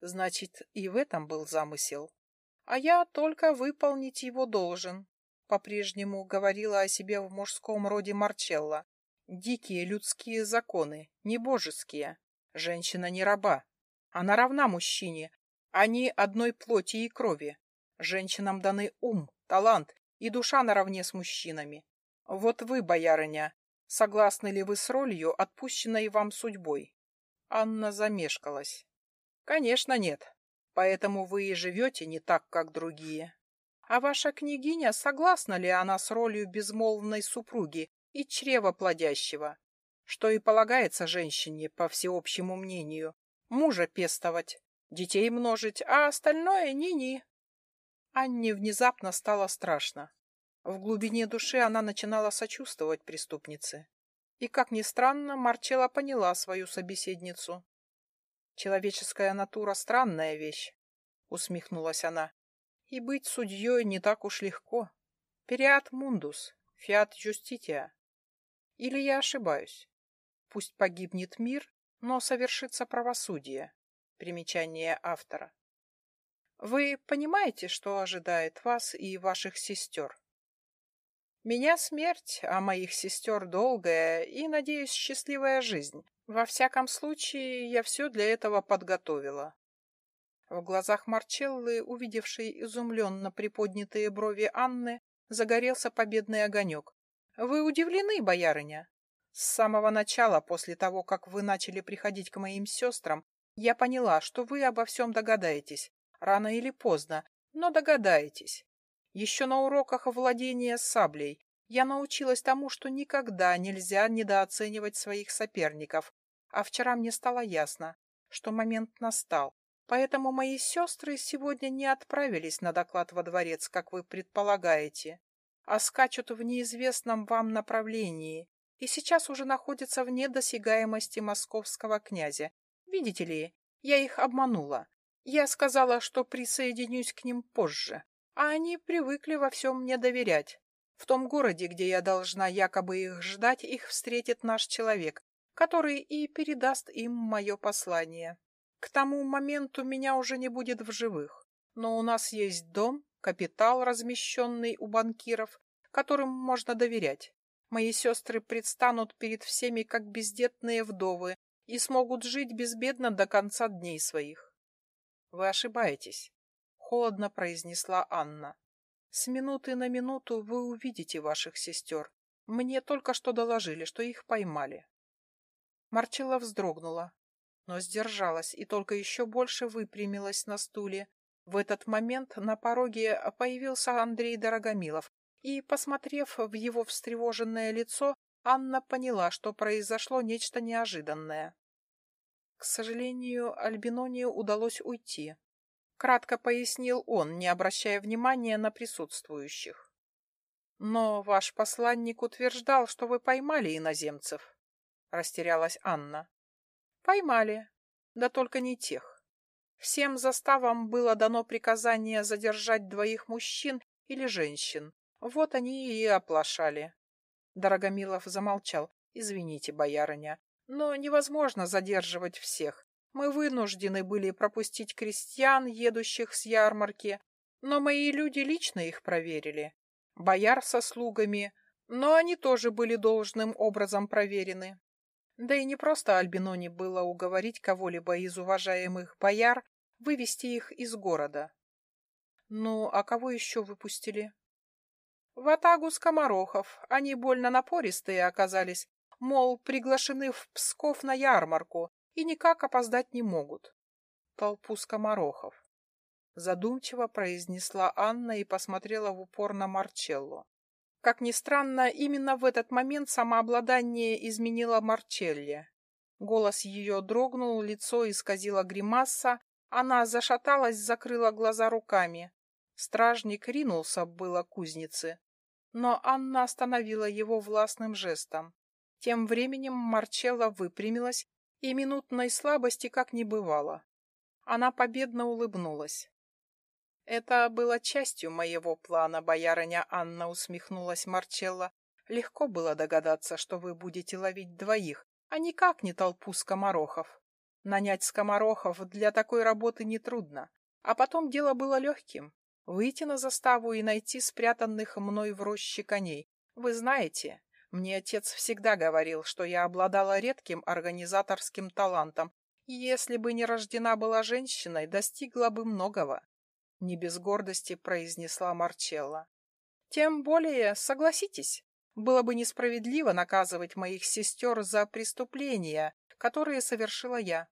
Значит, и в этом был замысел. А я только выполнить его должен. По-прежнему говорила о себе в мужском роде Марчелла. Дикие людские законы, не божеские. Женщина не раба. Она равна мужчине. Они одной плоти и крови. Женщинам даны ум, талант и душа наравне с мужчинами. Вот вы, боярыня, согласны ли вы с ролью, отпущенной вам судьбой? Анна замешкалась. Конечно, нет. Поэтому вы и живете не так, как другие. А ваша княгиня, согласна ли она с ролью безмолвной супруги и чрева плодящего? Что и полагается женщине, по всеобщему мнению, мужа пестовать, детей множить, а остальное ни-ни. Анне внезапно стало страшно. В глубине души она начинала сочувствовать преступнице. И, как ни странно, Марчела поняла свою собеседницу. «Человеческая натура — странная вещь», — усмехнулась она. «И быть судьей не так уж легко. Периат мундус, фиат юстития. Или я ошибаюсь? Пусть погибнет мир, но совершится правосудие». Примечание автора. «Вы понимаете, что ожидает вас и ваших сестер?» Меня смерть, а моих сестер долгая и, надеюсь, счастливая жизнь. Во всяком случае, я все для этого подготовила. В глазах Марчеллы, увидевшей изумленно приподнятые брови Анны, загорелся победный огонек. «Вы удивлены, боярыня?» «С самого начала, после того, как вы начали приходить к моим сестрам, я поняла, что вы обо всем догадаетесь, рано или поздно, но догадаетесь. Еще на уроках владения саблей я научилась тому, что никогда нельзя недооценивать своих соперников, а вчера мне стало ясно, что момент настал, поэтому мои сестры сегодня не отправились на доклад во дворец, как вы предполагаете, а скачут в неизвестном вам направлении и сейчас уже находятся вне досягаемости московского князя. Видите ли, я их обманула. Я сказала, что присоединюсь к ним позже, а они привыкли во всем мне доверять. В том городе, где я должна якобы их ждать, их встретит наш человек, который и передаст им мое послание. К тому моменту меня уже не будет в живых, но у нас есть дом, капитал, размещенный у банкиров, которым можно доверять. Мои сестры предстанут перед всеми как бездетные вдовы и смогут жить безбедно до конца дней своих. Вы ошибаетесь холодно произнесла Анна. С минуты на минуту вы увидите ваших сестер. Мне только что доложили, что их поймали. Марчелла вздрогнула, но сдержалась и только еще больше выпрямилась на стуле. В этот момент на пороге появился Андрей Дорогомилов, и, посмотрев в его встревоженное лицо, Анна поняла, что произошло нечто неожиданное. К сожалению, Альбиноне удалось уйти. Кратко пояснил он, не обращая внимания на присутствующих. Но ваш посланник утверждал, что вы поймали иноземцев. Растерялась Анна. Поймали. Да только не тех. Всем заставам было дано приказание задержать двоих мужчин или женщин. Вот они и оплошали. Дорогомилов замолчал. Извините, боярыня, но невозможно задерживать всех. Мы вынуждены были пропустить крестьян, едущих с ярмарки, но мои люди лично их проверили. Бояр со слугами, но они тоже были должным образом проверены. Да и не просто Альбиноне было уговорить кого-либо из уважаемых бояр вывести их из города. Ну, а кого еще выпустили? В атагу скоморохов. Они больно напористые оказались, мол, приглашены в Псков на ярмарку, и никак опоздать не могут. Толпу скоморохов. Задумчиво произнесла Анна и посмотрела в упор на Марчелло. Как ни странно, именно в этот момент самообладание изменило Марчелле. Голос ее дрогнул, лицо исказило гримаса, она зашаталась, закрыла глаза руками. Стражник ринулся было кузнице, но Анна остановила его властным жестом. Тем временем Марчелла выпрямилась и минутной слабости как не бывало. Она победно улыбнулась. «Это было частью моего плана, боярыня Анна», — усмехнулась Марчелла. «Легко было догадаться, что вы будете ловить двоих, а никак не толпу скоморохов. Нанять скоморохов для такой работы нетрудно. А потом дело было легким. Выйти на заставу и найти спрятанных мной в роще коней. Вы знаете, мне отец всегда говорил, что я обладала редким организаторским талантом, если бы не рождена была женщиной, достигла бы многого. Не без гордости произнесла Марчелла. Тем более, согласитесь, было бы несправедливо наказывать моих сестер за преступления, которые совершила я.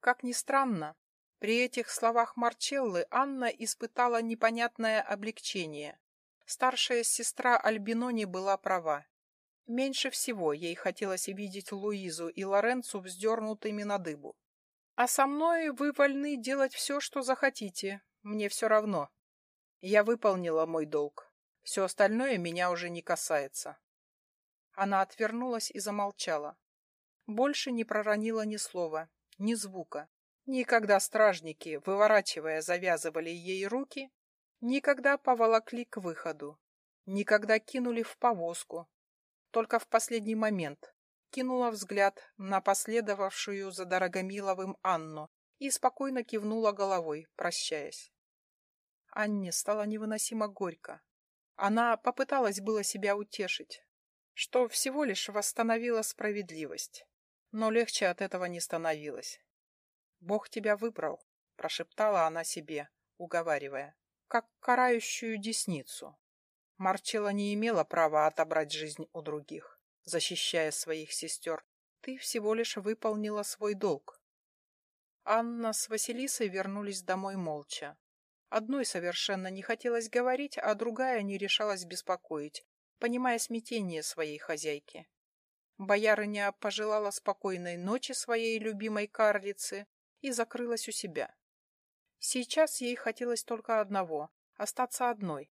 Как ни странно, при этих словах Марчеллы Анна испытала непонятное облегчение. Старшая сестра Альбинони была права. Меньше всего ей хотелось видеть Луизу и Лоренцу вздернутыми на дыбу. «А со мной вы вольны делать все, что захотите. Мне все равно. Я выполнила мой долг. Все остальное меня уже не касается». Она отвернулась и замолчала. Больше не проронила ни слова, ни звука. Никогда стражники, выворачивая, завязывали ей руки, никогда поволокли к выходу, никогда кинули в повозку. Только в последний момент кинула взгляд на последовавшую за Дорогомиловым Анну и спокойно кивнула головой, прощаясь. Анне стало невыносимо горько. Она попыталась было себя утешить, что всего лишь восстановила справедливость, но легче от этого не становилось. «Бог тебя выбрал», — прошептала она себе, уговаривая, как карающую десницу. Марчела не имела права отобрать жизнь у других, защищая своих сестер. Ты всего лишь выполнила свой долг. Анна с Василисой вернулись домой молча. Одной совершенно не хотелось говорить, а другая не решалась беспокоить, понимая смятение своей хозяйки. Боярыня пожелала спокойной ночи своей любимой карлице и закрылась у себя. Сейчас ей хотелось только одного — остаться одной.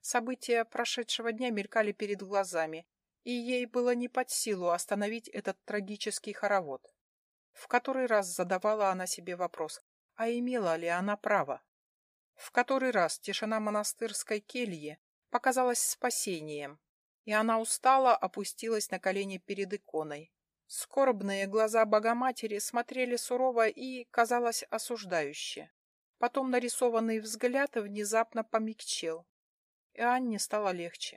События прошедшего дня мелькали перед глазами, и ей было не под силу остановить этот трагический хоровод. В который раз задавала она себе вопрос, а имела ли она право? В который раз тишина монастырской кельи показалась спасением, и она устала опустилась на колени перед иконой, Скорбные глаза Богоматери смотрели сурово и, казалось, осуждающе. Потом нарисованный взгляд внезапно помягчел, и Анне стало легче.